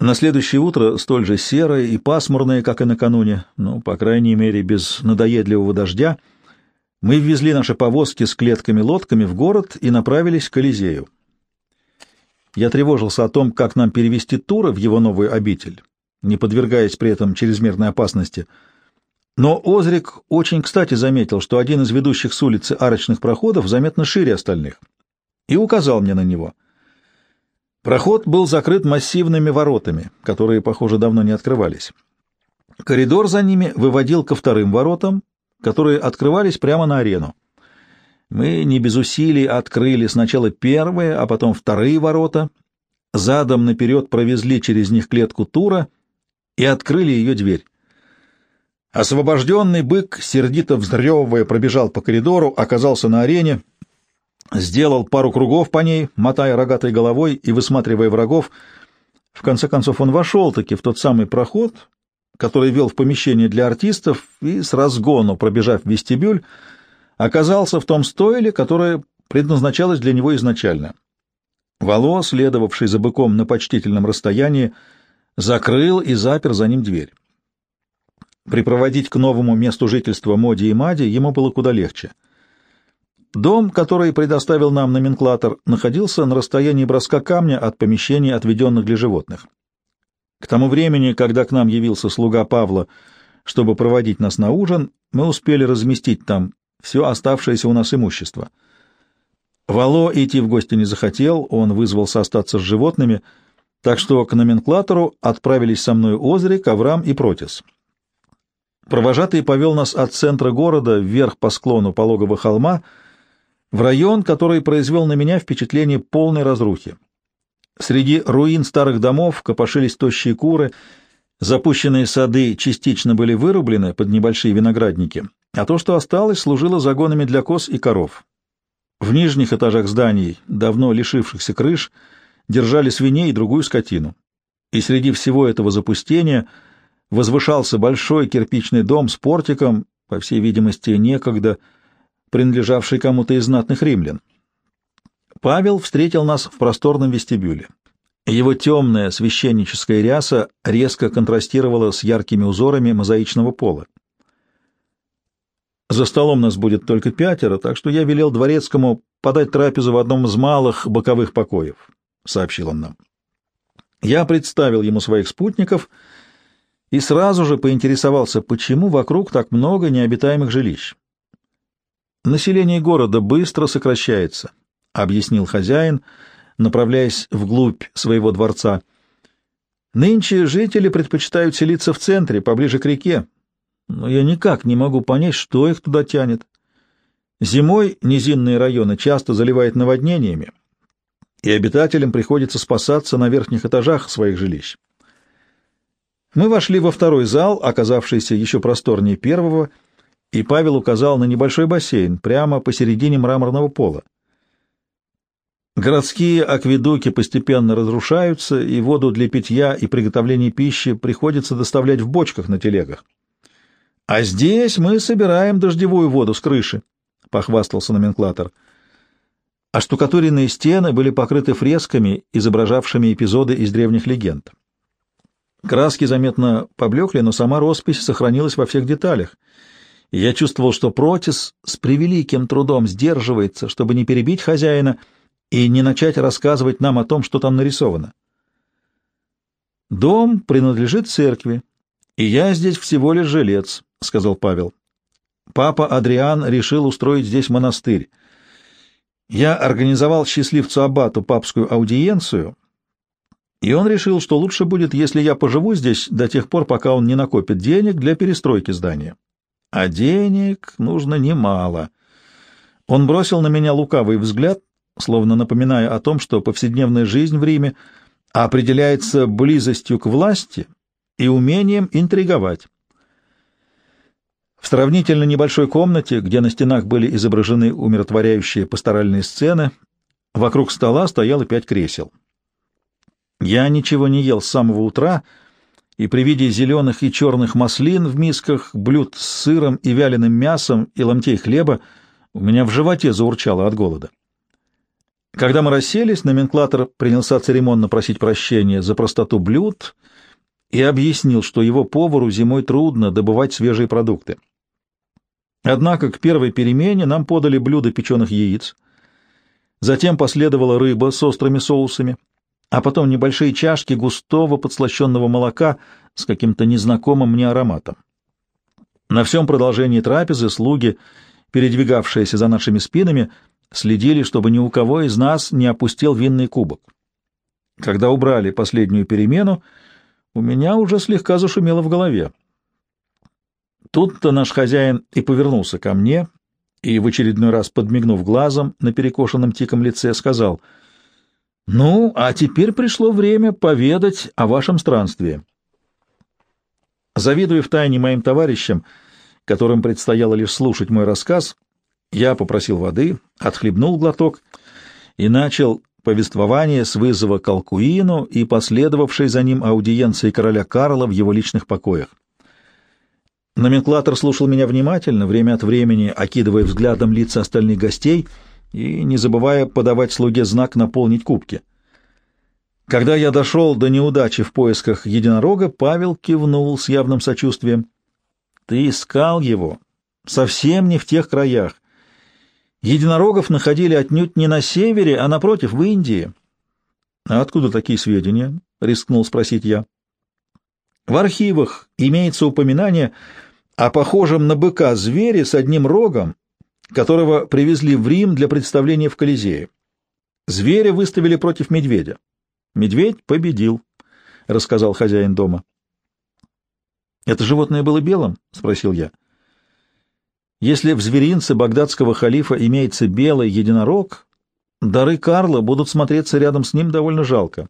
На следующее утро, столь же серое и пасмурное, как и накануне, ну, по крайней мере, без надоедливого дождя, мы ввезли наши повозки с клетками-лодками в город и направились к Колизею. Я тревожился о том, как нам перевести Тура в его новую обитель, не подвергаясь при этом чрезмерной опасности. Но Озрик очень кстати заметил, что один из ведущих с улицы арочных проходов заметно шире остальных, и указал мне на него — Проход был закрыт массивными воротами, которые, похоже, давно не открывались. Коридор за ними выводил ко вторым воротам, которые открывались прямо на арену. Мы не без усилий открыли сначала первые, а потом вторые ворота, задом наперед провезли через них клетку тура и открыли ее дверь. Освобожденный бык, сердито вздрёвывая, пробежал по коридору, оказался на арене — сделал пару кругов по ней, мотая рогатой головой и высматривая врагов. В конце концов он вошел-таки в тот самый проход, который вел в помещение для артистов, и с разгону, пробежав вестибюль, оказался в том стойле, которое предназначалось для него изначально. Вало, следовавший за быком на почтительном расстоянии, закрыл и запер за ним дверь. Припроводить к новому месту жительства Моди и Мади ему было куда легче — Дом, который предоставил нам номенклатор, находился на расстоянии броска камня от помещений, отведенных для животных. К тому времени, когда к нам явился слуга Павла, чтобы проводить нас на ужин, мы успели разместить там все оставшееся у нас имущество. Вало идти в гости не захотел, он вызвался остаться с животными, так что к номенклатору отправились со мной Озрик, Авраам и Протис. Провожатый повел нас от центра города вверх по склону пологого холма — в район, который произвел на меня впечатление полной разрухи. Среди руин старых домов копошились тощие куры, запущенные сады частично были вырублены под небольшие виноградники, а то, что осталось, служило загонами для коз и коров. В нижних этажах зданий, давно лишившихся крыш, держали свиней и другую скотину. И среди всего этого запустения возвышался большой кирпичный дом с портиком, по всей видимости, некогда — принадлежавший кому-то из знатных римлян. Павел встретил нас в просторном вестибюле. Его темная священническая ряса резко контрастировала с яркими узорами мозаичного пола. За столом нас будет только пятеро, так что я велел дворецкому подать трапезу в одном из малых боковых покоев, — сообщил он нам. Я представил ему своих спутников и сразу же поинтересовался, почему вокруг так много необитаемых жилищ. Население города быстро сокращается, — объяснил хозяин, направляясь вглубь своего дворца. Нынче жители предпочитают селиться в центре, поближе к реке, но я никак не могу понять, что их туда тянет. Зимой низинные районы часто заливает наводнениями, и обитателям приходится спасаться на верхних этажах своих жилищ. Мы вошли во второй зал, оказавшийся еще просторнее первого, — и Павел указал на небольшой бассейн прямо посередине мраморного пола. Городские акведуки постепенно разрушаются, и воду для питья и приготовления пищи приходится доставлять в бочках на телегах. А здесь мы собираем дождевую воду с крыши, — похвастался номенклатор. А штукатуренные стены были покрыты фресками, изображавшими эпизоды из древних легенд. Краски заметно поблекли, но сама роспись сохранилась во всех деталях — я чувствовал, что Протис с превеликим трудом сдерживается, чтобы не перебить хозяина и не начать рассказывать нам о том, что там нарисовано. «Дом принадлежит церкви, и я здесь всего лишь жилец», — сказал Павел. «Папа Адриан решил устроить здесь монастырь. Я организовал счастливцу Аббату папскую аудиенцию, и он решил, что лучше будет, если я поживу здесь до тех пор, пока он не накопит денег для перестройки здания а денег нужно немало. Он бросил на меня лукавый взгляд, словно напоминая о том, что повседневная жизнь в Риме определяется близостью к власти и умением интриговать. В сравнительно небольшой комнате, где на стенах были изображены умиротворяющие пасторальные сцены, вокруг стола стояло пять кресел. Я ничего не ел с самого утра, — и при виде зеленых и черных маслин в мисках, блюд с сыром и вяленым мясом и ломтей хлеба у меня в животе заурчало от голода. Когда мы расселись, номенклатор принялся церемонно просить прощения за простоту блюд и объяснил, что его повару зимой трудно добывать свежие продукты. Однако к первой перемене нам подали блюдо печеных яиц, затем последовала рыба с острыми соусами, а потом небольшие чашки густого подслащенного молока с каким-то незнакомым мне ароматом. На всем продолжении трапезы слуги, передвигавшиеся за нашими спинами, следили, чтобы ни у кого из нас не опустил винный кубок. Когда убрали последнюю перемену, у меня уже слегка зашумело в голове. Тут-то наш хозяин и повернулся ко мне, и в очередной раз, подмигнув глазом на перекошенном тиком лице, сказал, «Ну, а теперь пришло время поведать о вашем странстве». Завидуя втайне моим товарищам, которым предстояло лишь слушать мой рассказ, я попросил воды, отхлебнул глоток и начал повествование с вызова к и последовавшей за ним аудиенции короля Карла в его личных покоях. Номенклатор слушал меня внимательно, время от времени окидывая взглядом лица остальных гостей и не забывая подавать слуге знак наполнить кубки. Когда я дошел до неудачи в поисках единорога, Павел кивнул с явным сочувствием. «Ты искал его. Совсем не в тех краях. Единорогов находили отнюдь не на севере, а напротив, в Индии. — А откуда такие сведения? — рискнул спросить я. — В архивах имеется упоминание о похожем на быка звере с одним рогом, которого привезли в Рим для представления в Колизее. Зверя выставили против медведя. Медведь победил, — рассказал хозяин дома. — Это животное было белым? — спросил я. — если в зверинце багдадского халифа имеется белый единорог, дары Карла будут смотреться рядом с ним довольно жалко.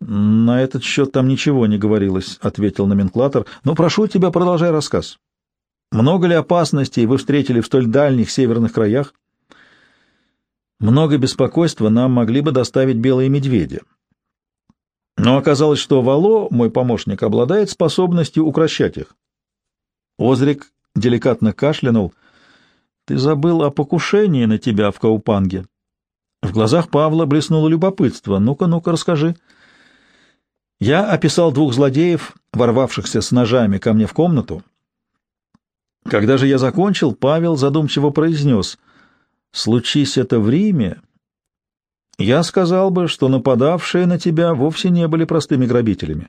«На этот счет там ничего не говорилось», — ответил номенклатор. «Но прошу тебя, продолжай рассказ. Много ли опасностей вы встретили в столь дальних северных краях?» «Много беспокойства нам могли бы доставить белые медведи. Но оказалось, что Вало, мой помощник, обладает способностью укращать их. Озрик деликатно кашлянул. «Ты забыл о покушении на тебя в Каупанге». В глазах Павла блеснуло любопытство. «Ну-ка, ну-ка, расскажи». Я описал двух злодеев, ворвавшихся с ножами ко мне в комнату. Когда же я закончил, Павел задумчиво произнес, «Случись это в Риме, я сказал бы, что нападавшие на тебя вовсе не были простыми грабителями».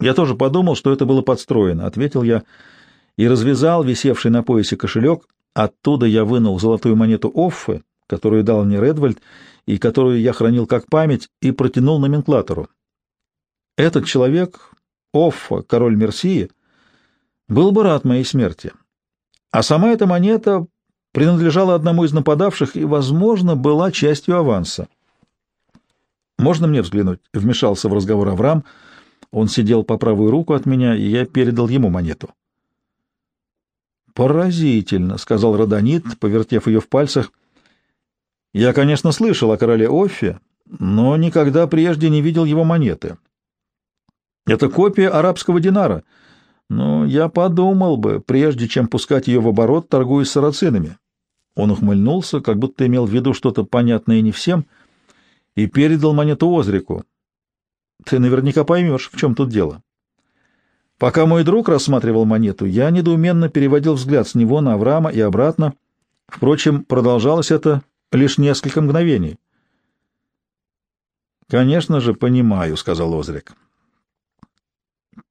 «Я тоже подумал, что это было подстроено», — ответил я, — и развязал висевший на поясе кошелек. Оттуда я вынул золотую монету Оффы, которую дал мне Редвальд, и которую я хранил как память, и протянул номенклатору. Этот человек, Оффа, король Мерсии, был бы рад моей смерти. А сама эта монета принадлежала одному из нападавших и, возможно, была частью аванса. «Можно мне взглянуть?» — вмешался в разговор Авраам. Он сидел по правую руку от меня, и я передал ему монету. «Поразительно», — сказал Родонит, повертев ее в пальцах. «Я, конечно, слышал о короле Оффе, но никогда прежде не видел его монеты. Это копия арабского динара, но я подумал бы, прежде чем пускать ее в оборот, торгуясь сарацинами». Он ухмыльнулся, как будто имел в виду что-то понятное не всем, и передал монету Озрику. «Ты наверняка поймешь, в чем тут дело». Пока мой друг рассматривал монету, я недоуменно переводил взгляд с него на Авраама и обратно. Впрочем, продолжалось это лишь несколько мгновений. «Конечно же, понимаю», — сказал Озрик.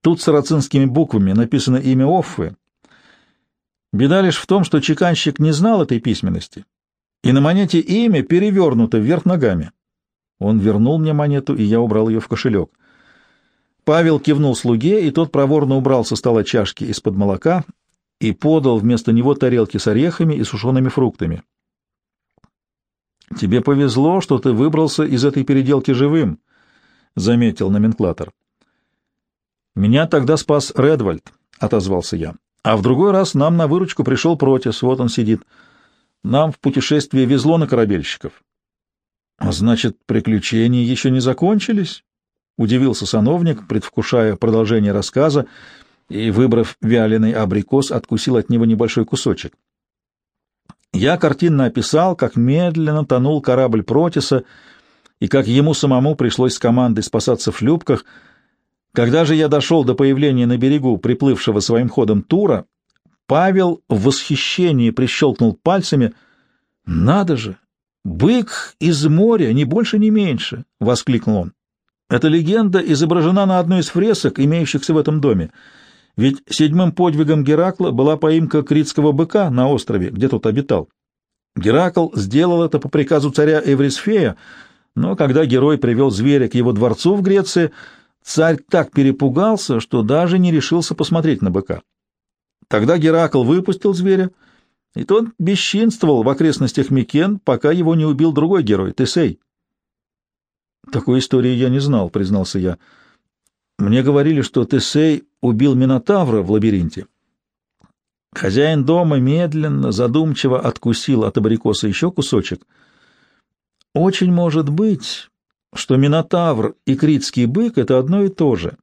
«Тут сарацинскими буквами написано имя Оффы. Беда лишь в том, что чеканщик не знал этой письменности, и на монете имя перевернуто вверх ногами. Он вернул мне монету, и я убрал ее в кошелек. Павел кивнул слуге, и тот проворно убрал со стола чашки из-под молока и подал вместо него тарелки с орехами и сушеными фруктами. «Тебе повезло, что ты выбрался из этой переделки живым», — заметил номенклатор. «Меня тогда спас Редвальд», — отозвался я. «А в другой раз нам на выручку пришел Протис, вот он сидит. Нам в путешествии везло на корабельщиков». «Значит, приключения еще не закончились?» — удивился сановник, предвкушая продолжение рассказа, и, выбрав вяленый абрикос, откусил от него небольшой кусочек. Я картинно описал, как медленно тонул корабль Протиса и как ему самому пришлось с командой спасаться в шлюпках. Когда же я дошел до появления на берегу приплывшего своим ходом Тура, Павел в восхищении прищелкнул пальцами. «Надо же! Бык из моря, ни больше, ни меньше!» — воскликнул он. «Эта легенда изображена на одной из фресок, имеющихся в этом доме. Ведь седьмым подвигом Геракла была поимка критского быка на острове, где тот обитал. Геракл сделал это по приказу царя Эврисфея, но когда герой привел зверя к его дворцу в Греции, царь так перепугался, что даже не решился посмотреть на быка. Тогда Геракл выпустил зверя, и тот бесчинствовал в окрестностях Микен, пока его не убил другой герой, Тесей. «Такой истории я не знал», — признался я. «Мне говорили, что Тесей убил Минотавра в лабиринте». Хозяин дома медленно, задумчиво откусил от абрикоса еще кусочек. «Очень может быть, что Минотавр и критский бык — это одно и то же.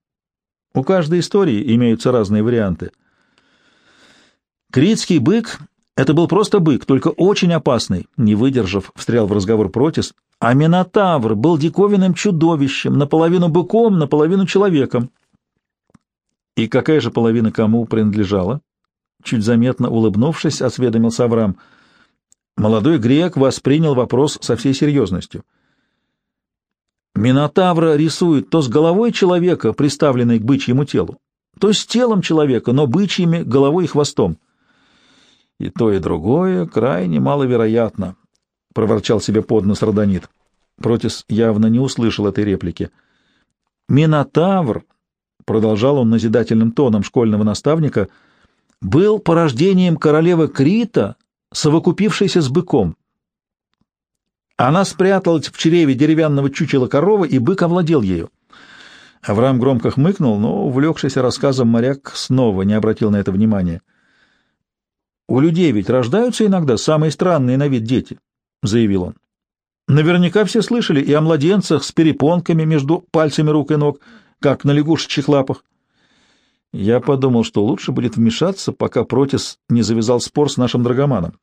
У каждой истории имеются разные варианты». Критский бык — это был просто бык, только очень опасный, не выдержав, встрял в разговор Протис, а Минотавр был диковинным чудовищем, наполовину быком, наполовину человеком. И какая же половина кому принадлежала? Чуть заметно улыбнувшись, осведомился Авраам. Молодой грек воспринял вопрос со всей серьезностью. Минотавра рисует то с головой человека, приставленной к бычьему телу, то с телом человека, но бычьими головой и хвостом. И то, и другое крайне маловероятно, — проворчал себе под нос Родонит. Протис явно не услышал этой реплики. «Минотавр», — продолжал он назидательным тоном школьного наставника, — «был порождением королевы Крита, совокупившейся с быком. Она спряталась в чреве деревянного чучела коровы, и бык овладел ею. Авраам громко хмыкнул, но, увлекшийся рассказом, моряк снова не обратил на это внимания. «У людей ведь рождаются иногда самые странные на вид дети», — заявил он. «Наверняка все слышали и о младенцах с перепонками между пальцами рук и ног, как на лягушечьих лапах. Я подумал, что лучше будет вмешаться, пока Протис не завязал спор с нашим драгоманом.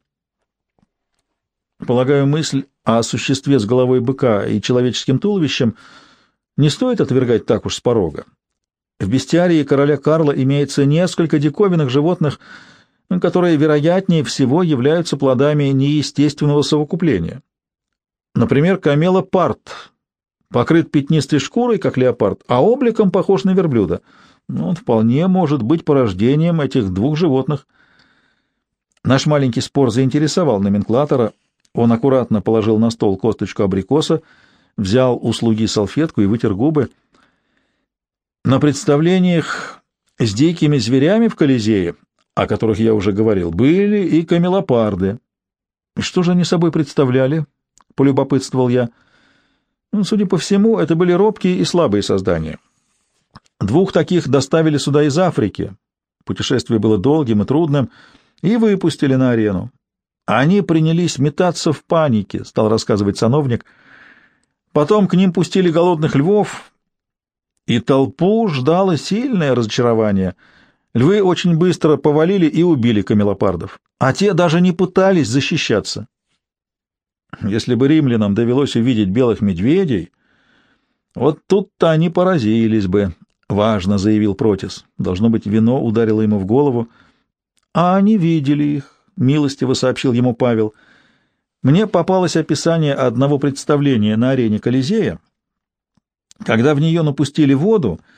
Полагаю, мысль о существе с головой быка и человеческим туловищем не стоит отвергать так уж с порога. В бестиарии короля Карла имеется несколько диковинных животных — которые, вероятнее всего, являются плодами неестественного совокупления. Например, камелопард покрыт пятнистой шкурой, как леопард, а обликом похож на верблюда. Но он вполне может быть порождением этих двух животных. Наш маленький спор заинтересовал номенклатора. Он аккуратно положил на стол косточку абрикоса, взял у слуги салфетку и вытер губы. На представлениях с дикими зверями в Колизее о которых я уже говорил, были и камелопарды. Что же они собой представляли? — полюбопытствовал я. Ну, судя по всему, это были робкие и слабые создания. Двух таких доставили сюда из Африки. Путешествие было долгим и трудным, и выпустили на арену. Они принялись метаться в панике, — стал рассказывать сановник. Потом к ним пустили голодных львов, и толпу ждало сильное разочарование — Львы очень быстро повалили и убили камелопардов, а те даже не пытались защищаться. Если бы римлянам довелось увидеть белых медведей, вот тут-то они поразились бы, — важно заявил Протис. Должно быть, вино ударило ему в голову. А они видели их, — милостиво сообщил ему Павел. Мне попалось описание одного представления на арене Колизея, когда в нее напустили воду, —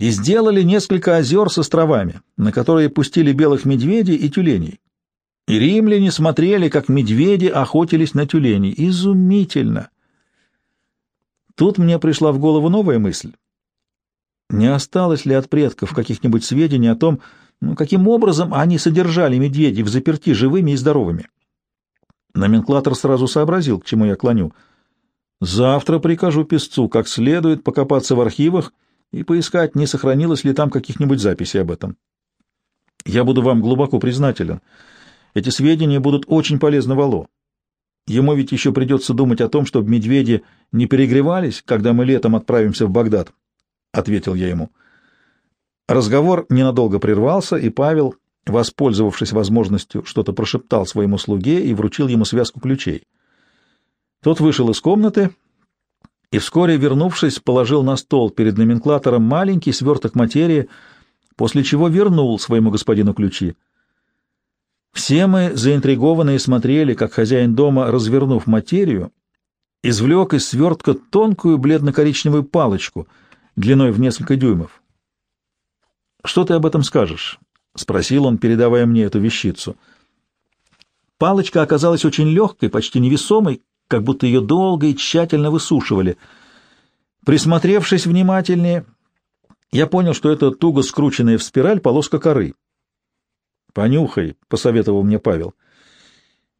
и сделали несколько озер с островами, на которые пустили белых медведей и тюленей. И римляне смотрели, как медведи охотились на тюленей. Изумительно! Тут мне пришла в голову новая мысль. Не осталось ли от предков каких-нибудь сведений о том, ну, каким образом они содержали медведей в заперти живыми и здоровыми? Номенклатор сразу сообразил, к чему я клоню. Завтра прикажу песцу как следует покопаться в архивах и поискать, не сохранилось ли там каких-нибудь записей об этом. Я буду вам глубоко признателен. Эти сведения будут очень полезны Вало. Ему ведь еще придется думать о том, чтобы медведи не перегревались, когда мы летом отправимся в Багдад, — ответил я ему. Разговор ненадолго прервался, и Павел, воспользовавшись возможностью, что-то прошептал своему слуге и вручил ему связку ключей. Тот вышел из комнаты и, вскоре вернувшись, положил на стол перед номенклатором маленький сверток материи, после чего вернул своему господину ключи. Все мы, заинтригованные, смотрели, как хозяин дома, развернув материю, извлек из свертка тонкую бледно-коричневую палочку длиной в несколько дюймов. «Что ты об этом скажешь?» — спросил он, передавая мне эту вещицу. Палочка оказалась очень легкой, почти невесомой, как будто ее долго и тщательно высушивали. Присмотревшись внимательнее, я понял, что это туго скрученная в спираль полоска коры. «Понюхай», — посоветовал мне Павел.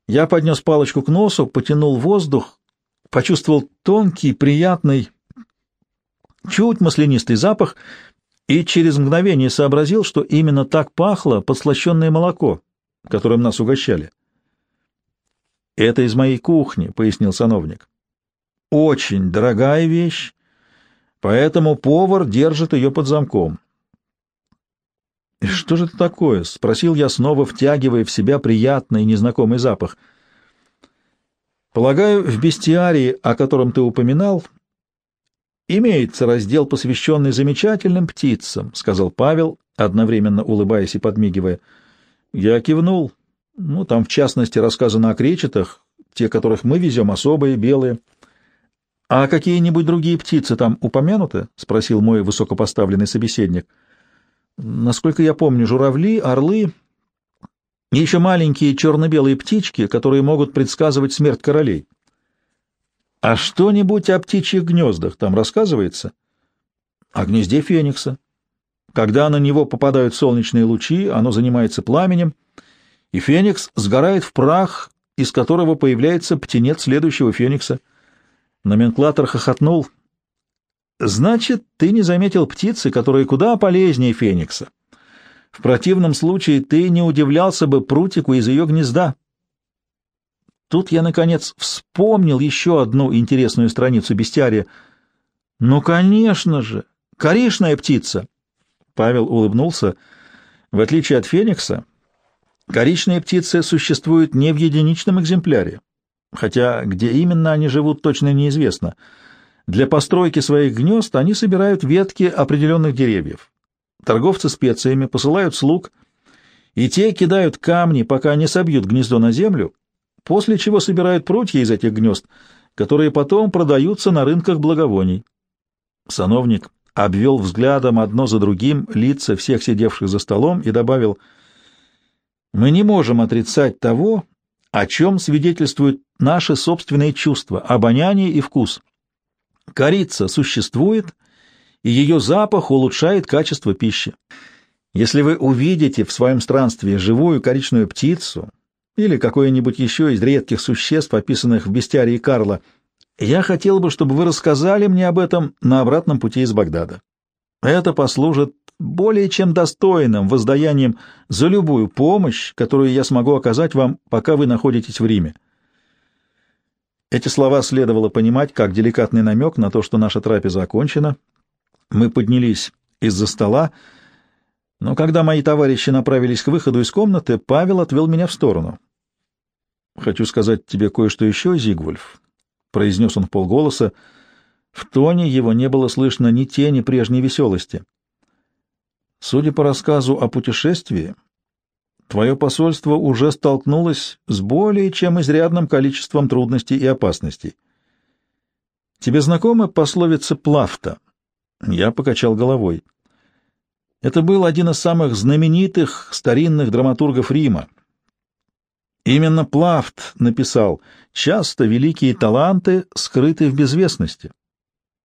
Я поднес палочку к носу, потянул воздух, почувствовал тонкий, приятный, чуть маслянистый запах и через мгновение сообразил, что именно так пахло подслащенное молоко, которым нас угощали. «Это из моей кухни», — пояснил сановник. «Очень дорогая вещь, поэтому повар держит ее под замком». «И что же это такое?» — спросил я, снова втягивая в себя приятный незнакомый запах. «Полагаю, в бестиарии, о котором ты упоминал, имеется раздел, посвященный замечательным птицам», — сказал Павел, одновременно улыбаясь и подмигивая. Я кивнул. Ну, там, в частности, рассказано о кречетах, те, которых мы везем, особые, белые. — А какие-нибудь другие птицы там упомянуты? — спросил мой высокопоставленный собеседник. — Насколько я помню, журавли, орлы и еще маленькие черно-белые птички, которые могут предсказывать смерть королей. — А что-нибудь о птичьих гнездах там рассказывается? — О гнезде феникса. Когда на него попадают солнечные лучи, оно занимается пламенем — и феникс сгорает в прах, из которого появляется птенец следующего феникса. Номенклатор хохотнул. «Значит, ты не заметил птицы, которая куда полезнее феникса. В противном случае ты не удивлялся бы прутику из ее гнезда». Тут я, наконец, вспомнил еще одну интересную страницу бестиария. «Ну, конечно же! Коричная птица!» Павел улыбнулся. «В отличие от феникса, Коричные птицы существуют не в единичном экземпляре, хотя где именно они живут, точно неизвестно. Для постройки своих гнезд они собирают ветки определенных деревьев. Торговцы специями посылают слуг, и те кидают камни, пока не собьют гнездо на землю, после чего собирают прутья из этих гнезд, которые потом продаются на рынках благовоний. Сановник обвел взглядом одно за другим лица всех сидевших за столом и добавил — мы не можем отрицать того, о чем свидетельствуют наши собственные чувства, обоняние и вкус. Корица существует, и ее запах улучшает качество пищи. Если вы увидите в своем странстве живую коричную птицу или какое-нибудь еще из редких существ, описанных в бестиарии Карла, я хотел бы, чтобы вы рассказали мне об этом на обратном пути из Багдада. Это послужит более чем достойным воздаянием за любую помощь, которую я смогу оказать вам, пока вы находитесь в Риме. Эти слова следовало понимать как деликатный намек на то, что наша трапеза окончена. Мы поднялись из-за стола, но когда мои товарищи направились к выходу из комнаты, Павел отвел меня в сторону. «Хочу сказать тебе кое-что еще, Зигвульф», — произнес он в полголоса. В тоне его не было слышно ни тени прежней веселости. Судя по рассказу о путешествии, твое посольство уже столкнулось с более чем изрядным количеством трудностей и опасностей. Тебе знакома пословица «Плафта»? Я покачал головой. Это был один из самых знаменитых старинных драматургов Рима. Именно Плафт написал «Часто великие таланты скрыты в безвестности».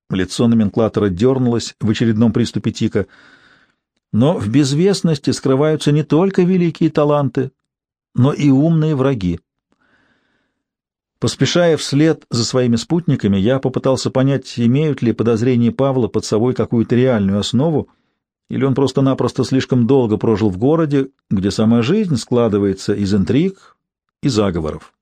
Лицо номенклатора дернулось в очередном приступе тика — но в безвестности скрываются не только великие таланты, но и умные враги. Поспешая вслед за своими спутниками, я попытался понять, имеют ли подозрения Павла под собой какую-то реальную основу, или он просто-напросто слишком долго прожил в городе, где сама жизнь складывается из интриг и заговоров.